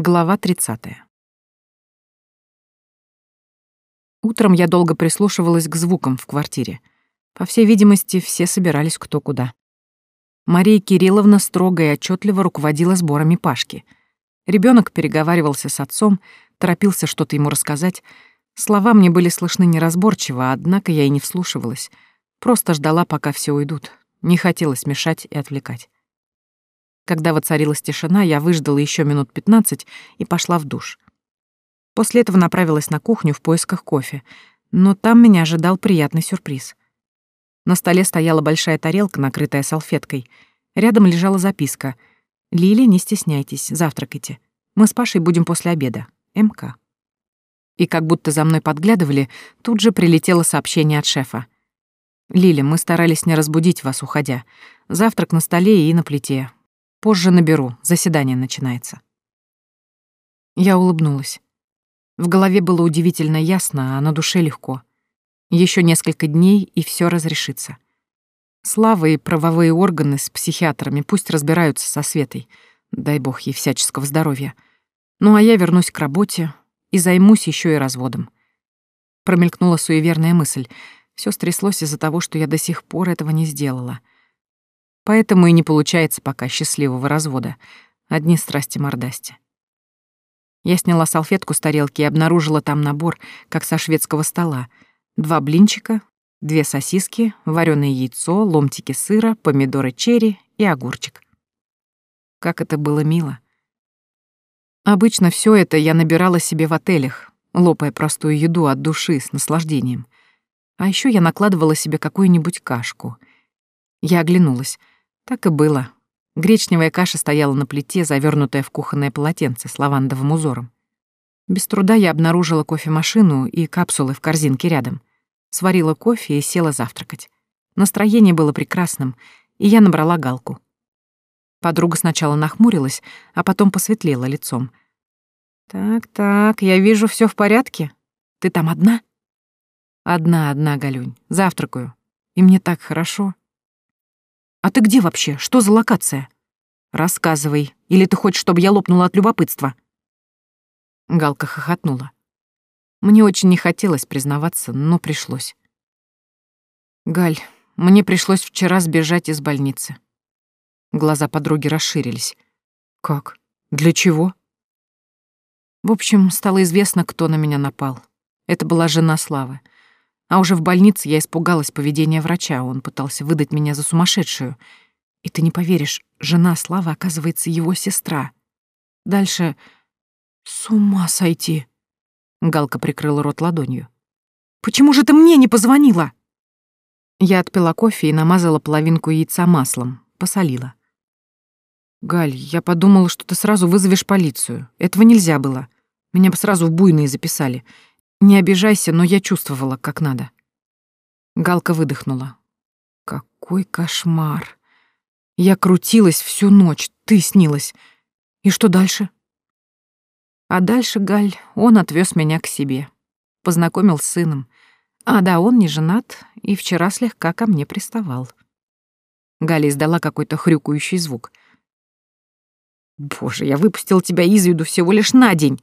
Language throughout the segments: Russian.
Глава 30. Утром я долго прислушивалась к звукам в квартире. По всей видимости, все собирались кто куда. Мария Кирилловна строго и отчетливо руководила сборами Пашки. Ребенок переговаривался с отцом, торопился что-то ему рассказать. Слова мне были слышны неразборчиво, однако я и не вслушивалась. Просто ждала, пока все уйдут. Не хотелось мешать и отвлекать. Когда воцарилась тишина, я выждала еще минут пятнадцать и пошла в душ. После этого направилась на кухню в поисках кофе, но там меня ожидал приятный сюрприз. На столе стояла большая тарелка, накрытая салфеткой. Рядом лежала записка. «Лили, не стесняйтесь, завтракайте. Мы с Пашей будем после обеда. МК». И как будто за мной подглядывали, тут же прилетело сообщение от шефа. «Лили, мы старались не разбудить вас, уходя. Завтрак на столе и на плите. Позже наберу, заседание начинается. Я улыбнулась. В голове было удивительно ясно, а на душе легко. Еще несколько дней, и все разрешится. Слава и правовые органы с психиатрами пусть разбираются со Светой. Дай бог ей всяческого здоровья. Ну а я вернусь к работе и займусь еще и разводом. Промелькнула суеверная мысль. Все стряслось из-за того, что я до сих пор этого не сделала — Поэтому и не получается пока счастливого развода. Одни страсти-мордасти. Я сняла салфетку с тарелки и обнаружила там набор, как со шведского стола. Два блинчика, две сосиски, вареное яйцо, ломтики сыра, помидоры черри и огурчик. Как это было мило. Обычно все это я набирала себе в отелях, лопая простую еду от души с наслаждением. А еще я накладывала себе какую-нибудь кашку. Я оглянулась. Так и было. Гречневая каша стояла на плите, завернутая в кухонное полотенце с лавандовым узором. Без труда я обнаружила кофемашину и капсулы в корзинке рядом. Сварила кофе и села завтракать. Настроение было прекрасным, и я набрала галку. Подруга сначала нахмурилась, а потом посветлела лицом. «Так-так, я вижу, все в порядке. Ты там одна?» «Одна, одна, Галюнь. Завтракаю. И мне так хорошо». «А ты где вообще? Что за локация?» «Рассказывай. Или ты хочешь, чтобы я лопнула от любопытства?» Галка хохотнула. Мне очень не хотелось признаваться, но пришлось. «Галь, мне пришлось вчера сбежать из больницы». Глаза подруги расширились. «Как? Для чего?» В общем, стало известно, кто на меня напал. Это была жена Славы. А уже в больнице я испугалась поведения врача, он пытался выдать меня за сумасшедшую. И ты не поверишь, жена Славы, оказывается, его сестра. Дальше... С ума сойти. Галка прикрыла рот ладонью. «Почему же ты мне не позвонила?» Я отпила кофе и намазала половинку яйца маслом, посолила. «Галь, я подумала, что ты сразу вызовешь полицию. Этого нельзя было. Меня бы сразу в буйные записали. Не обижайся, но я чувствовала, как надо. Галка выдохнула. Какой кошмар. Я крутилась всю ночь, ты снилась. И что дальше? А дальше, Галь, он отвез меня к себе. Познакомил с сыном. А да, он не женат и вчера слегка ко мне приставал. Галя издала какой-то хрюкающий звук. «Боже, я выпустил тебя из виду всего лишь на день.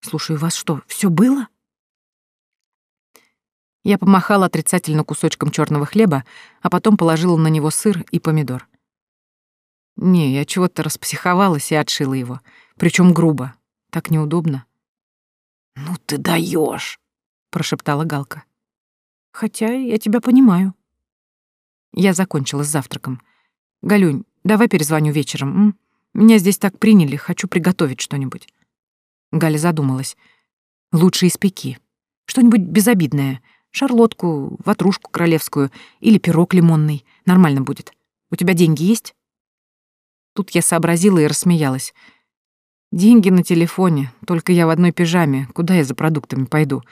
Слушай, у вас что, все было?» Я помахала отрицательно кусочком черного хлеба, а потом положила на него сыр и помидор. Не, я чего-то распсиховалась и отшила его. Причем грубо. Так неудобно. «Ну ты даешь, прошептала Галка. «Хотя я тебя понимаю». Я закончила с завтраком. «Галюнь, давай перезвоню вечером, м? Меня здесь так приняли, хочу приготовить что-нибудь». Галя задумалась. «Лучше испеки. Что-нибудь безобидное, Шарлотку, ватрушку королевскую или пирог лимонный. Нормально будет. У тебя деньги есть?» Тут я сообразила и рассмеялась. «Деньги на телефоне, только я в одной пижаме. Куда я за продуктами пойду?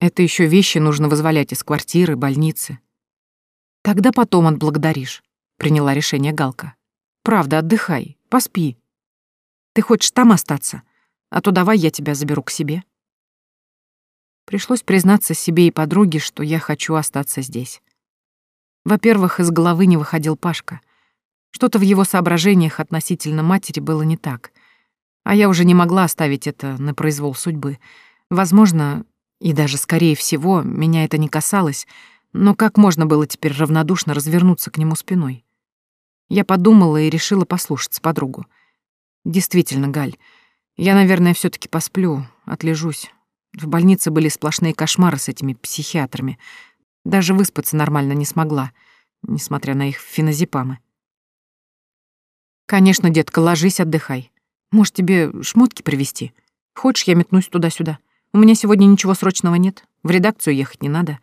Это еще вещи нужно вызволять из квартиры, больницы». «Тогда потом отблагодаришь», — приняла решение Галка. «Правда, отдыхай, поспи. Ты хочешь там остаться? А то давай я тебя заберу к себе». Пришлось признаться себе и подруге, что я хочу остаться здесь. Во-первых, из головы не выходил Пашка. Что-то в его соображениях относительно матери было не так. А я уже не могла оставить это на произвол судьбы. Возможно, и даже скорее всего, меня это не касалось, но как можно было теперь равнодушно развернуться к нему спиной? Я подумала и решила послушаться подругу. Действительно, Галь, я, наверное, все таки посплю, отлежусь. В больнице были сплошные кошмары с этими психиатрами. Даже выспаться нормально не смогла, несмотря на их феназепамы. Конечно, детка, ложись, отдыхай. Может, тебе шмотки привезти? Хочешь, я метнусь туда-сюда? У меня сегодня ничего срочного нет. В редакцию ехать не надо.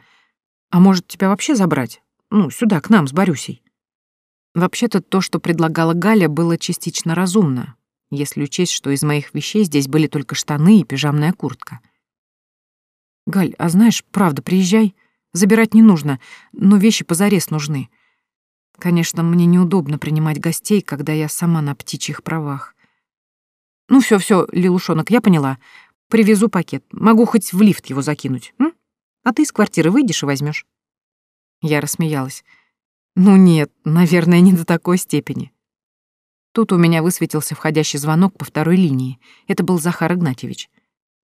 А может, тебя вообще забрать? Ну, сюда, к нам, с Борюсей. Вообще-то то, что предлагала Галя, было частично разумно, если учесть, что из моих вещей здесь были только штаны и пижамная куртка. «Галь, а знаешь, правда, приезжай. Забирать не нужно, но вещи позарез нужны. Конечно, мне неудобно принимать гостей, когда я сама на птичьих правах. Ну все, все, Лилушонок, я поняла. Привезу пакет. Могу хоть в лифт его закинуть. М? А ты из квартиры выйдешь и возьмешь. Я рассмеялась. Ну нет, наверное, не до такой степени. Тут у меня высветился входящий звонок по второй линии. Это был Захар Игнатьевич.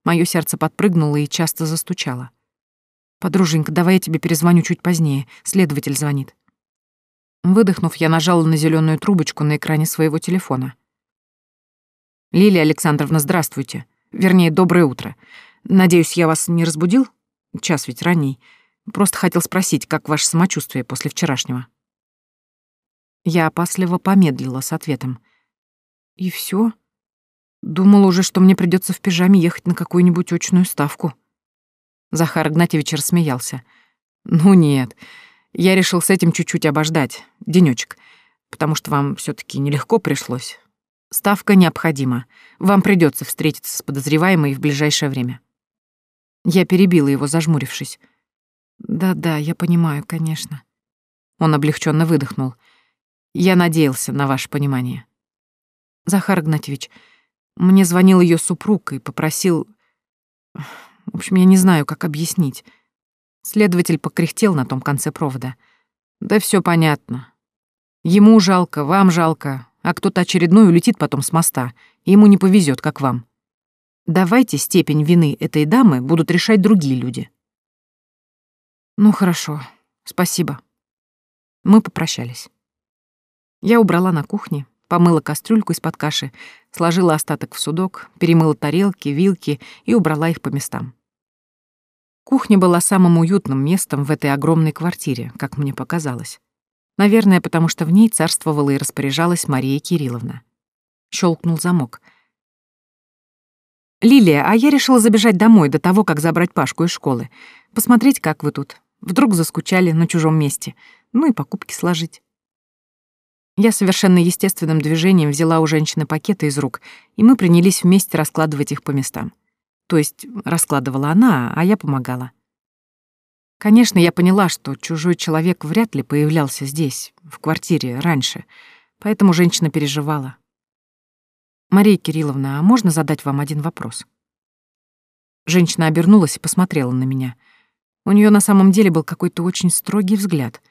Моё сердце подпрыгнуло и часто застучало. «Подруженька, давай я тебе перезвоню чуть позднее. Следователь звонит». Выдохнув, я нажала на зеленую трубочку на экране своего телефона. «Лилия Александровна, здравствуйте. Вернее, доброе утро. Надеюсь, я вас не разбудил? Час ведь ранний. Просто хотел спросить, как ваше самочувствие после вчерашнего?» Я опасливо помедлила с ответом. И все. Думала уже, что мне придется в пижаме ехать на какую-нибудь очную ставку. Захар Игнатьевич рассмеялся. Ну нет, я решил с этим чуть-чуть обождать, денечек, потому что вам все таки нелегко пришлось. Ставка необходима. Вам придется встретиться с подозреваемой в ближайшее время. Я перебила его, зажмурившись. Да-да, я понимаю, конечно. Он облегченно выдохнул. Я надеялся на ваше понимание. Захар Игнатьевич, мне звонил ее супруг и попросил... В общем, я не знаю, как объяснить. Следователь покряхтел на том конце провода. Да все понятно. Ему жалко, вам жалко, а кто-то очередной улетит потом с моста, ему не повезет, как вам. Давайте степень вины этой дамы будут решать другие люди. Ну хорошо, спасибо. Мы попрощались. Я убрала на кухне, помыла кастрюльку из-под каши, сложила остаток в судок, перемыла тарелки, вилки и убрала их по местам. Кухня была самым уютным местом в этой огромной квартире, как мне показалось. Наверное, потому что в ней царствовала и распоряжалась Мария Кирилловна. Щелкнул замок. «Лилия, а я решила забежать домой до того, как забрать Пашку из школы. Посмотреть, как вы тут. Вдруг заскучали на чужом месте. Ну и покупки сложить». Я совершенно естественным движением взяла у женщины пакеты из рук, и мы принялись вместе раскладывать их по местам. То есть раскладывала она, а я помогала. Конечно, я поняла, что чужой человек вряд ли появлялся здесь, в квартире, раньше, поэтому женщина переживала. «Мария Кирилловна, а можно задать вам один вопрос?» Женщина обернулась и посмотрела на меня. У нее на самом деле был какой-то очень строгий взгляд —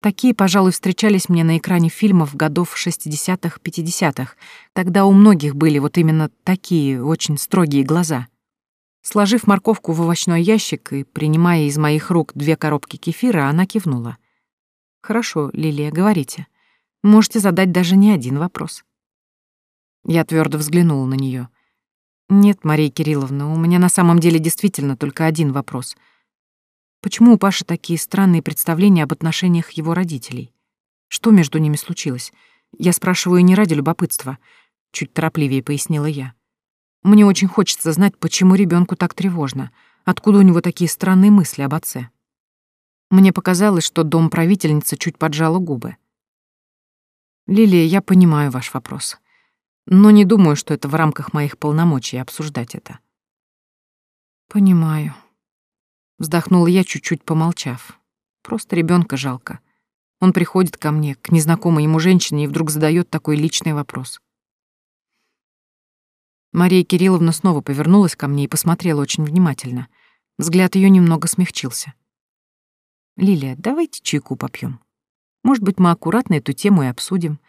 Такие, пожалуй, встречались мне на экране фильмов годов 60-х, 50-х. Тогда у многих были вот именно такие очень строгие глаза. Сложив морковку в овощной ящик и принимая из моих рук две коробки кефира, она кивнула. «Хорошо, Лилия, говорите. Можете задать даже не один вопрос». Я твердо взглянула на нее. «Нет, Мария Кирилловна, у меня на самом деле действительно только один вопрос — Почему у Паши такие странные представления об отношениях его родителей? Что между ними случилось? Я спрашиваю не ради любопытства, чуть торопливее пояснила я. Мне очень хочется знать, почему ребенку так тревожно, откуда у него такие странные мысли об отце. Мне показалось, что дом правительницы чуть поджала губы. Лилия, я понимаю ваш вопрос, но не думаю, что это в рамках моих полномочий обсуждать это. Понимаю, Вздохнула я, чуть-чуть помолчав. Просто ребенка жалко. Он приходит ко мне, к незнакомой ему женщине, и вдруг задает такой личный вопрос. Мария Кирилловна снова повернулась ко мне и посмотрела очень внимательно. Взгляд ее немного смягчился. «Лилия, давайте чайку попьем. Может быть, мы аккуратно эту тему и обсудим.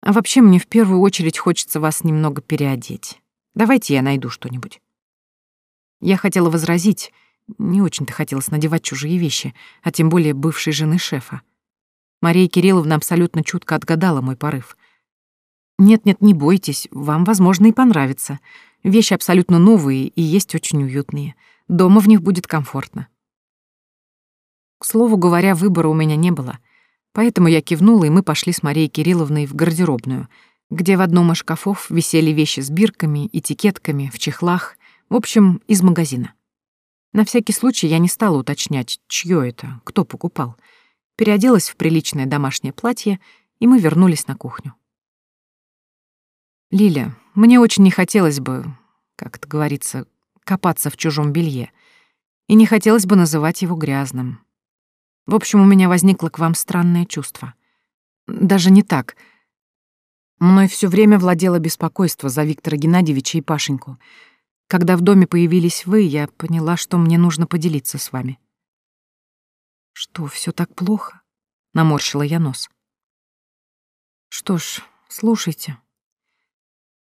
А вообще мне в первую очередь хочется вас немного переодеть». Давайте я найду что-нибудь. Я хотела возразить, не очень-то хотелось надевать чужие вещи, а тем более бывшей жены шефа. Мария Кирилловна абсолютно чутко отгадала мой порыв. «Нет-нет, не бойтесь, вам, возможно, и понравится. Вещи абсолютно новые и есть очень уютные. Дома в них будет комфортно». К слову говоря, выбора у меня не было, поэтому я кивнула, и мы пошли с Марией Кирилловной в гардеробную, где в одном из шкафов висели вещи с бирками, этикетками, в чехлах, в общем, из магазина. На всякий случай я не стала уточнять, чье это, кто покупал. Переоделась в приличное домашнее платье, и мы вернулись на кухню. «Лиля, мне очень не хотелось бы, как это говорится, копаться в чужом белье, и не хотелось бы называть его грязным. В общем, у меня возникло к вам странное чувство. Даже не так. Мной все время владело беспокойство за Виктора Геннадьевича и Пашеньку — когда в доме появились вы, я поняла, что мне нужно поделиться с вами. Что, все так плохо? Наморщила я нос. Что ж, слушайте.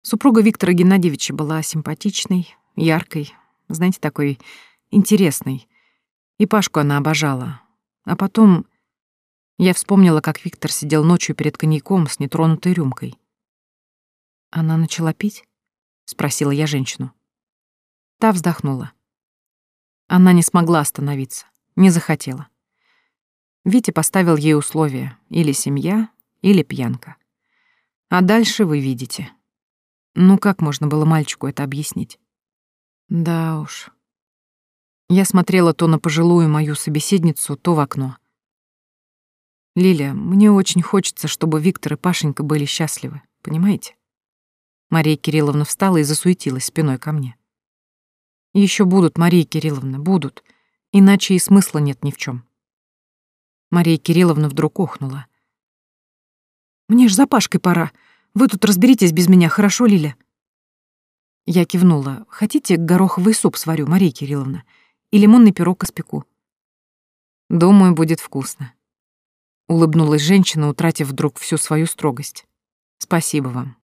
Супруга Виктора Геннадьевича была симпатичной, яркой, знаете, такой интересной. И Пашку она обожала. А потом я вспомнила, как Виктор сидел ночью перед коньяком с нетронутой рюмкой. Она начала пить? Спросила я женщину. Та вздохнула. Она не смогла остановиться, не захотела. Витя поставил ей условия — или семья, или пьянка. А дальше вы видите. Ну как можно было мальчику это объяснить? Да уж. Я смотрела то на пожилую мою собеседницу, то в окно. Лиля, мне очень хочется, чтобы Виктор и Пашенька были счастливы, понимаете? Мария Кирилловна встала и засуетилась спиной ко мне. Еще будут, Мария Кирилловна, будут. Иначе и смысла нет ни в чем. Мария Кирилловна вдруг охнула. «Мне ж за Пашкой пора. Вы тут разберитесь без меня, хорошо, Лиля?» Я кивнула. «Хотите, гороховый суп сварю, Мария Кирилловна? И лимонный пирог испеку?» «Думаю, будет вкусно». Улыбнулась женщина, утратив вдруг всю свою строгость. «Спасибо вам».